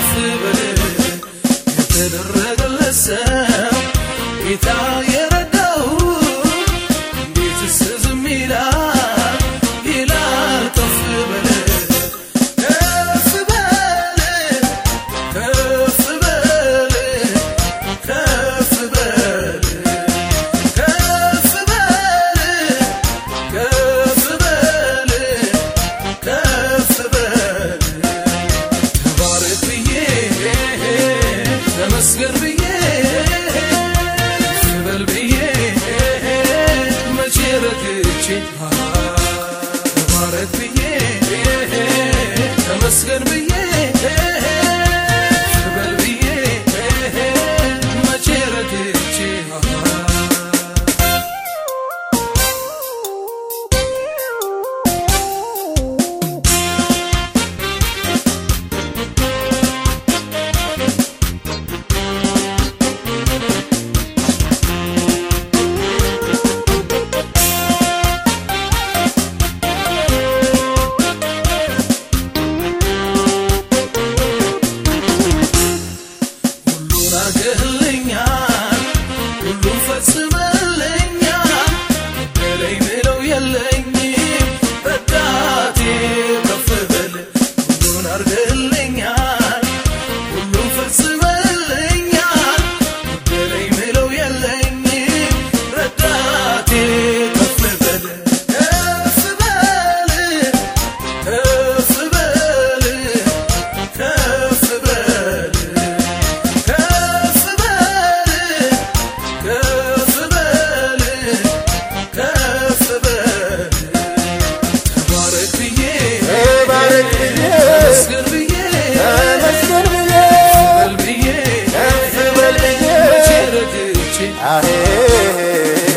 silver የለኝም ረዳቴ ከፍ በል ሁሉን አርገ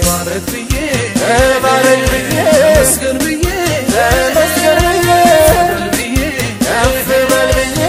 ባረክ ብዬ ባረክ ብዬ መስገን ብዬ ተመስገን ብዬ ከፍ በል ብዬ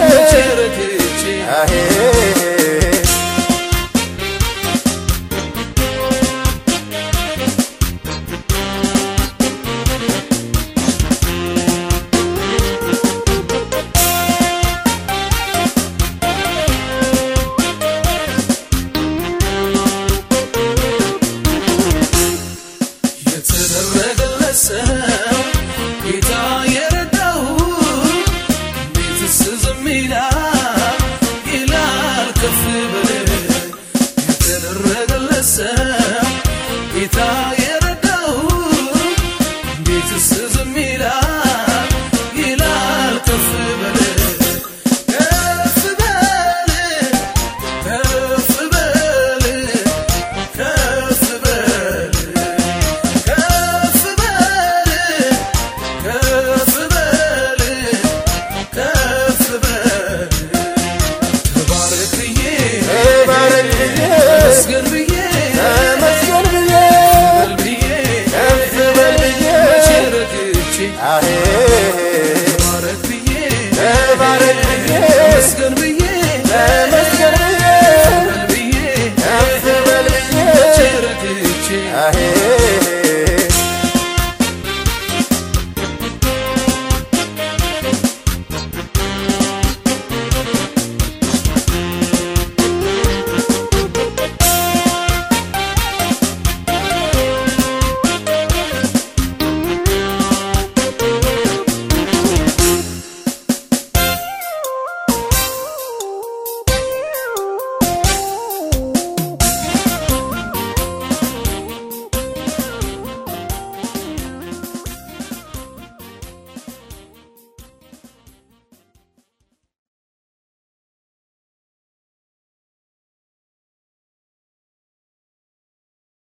Wasser für ተባረክ። ብዬ ተመስገን ብዬ